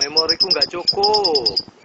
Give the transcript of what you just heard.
memori ku nggak cukup.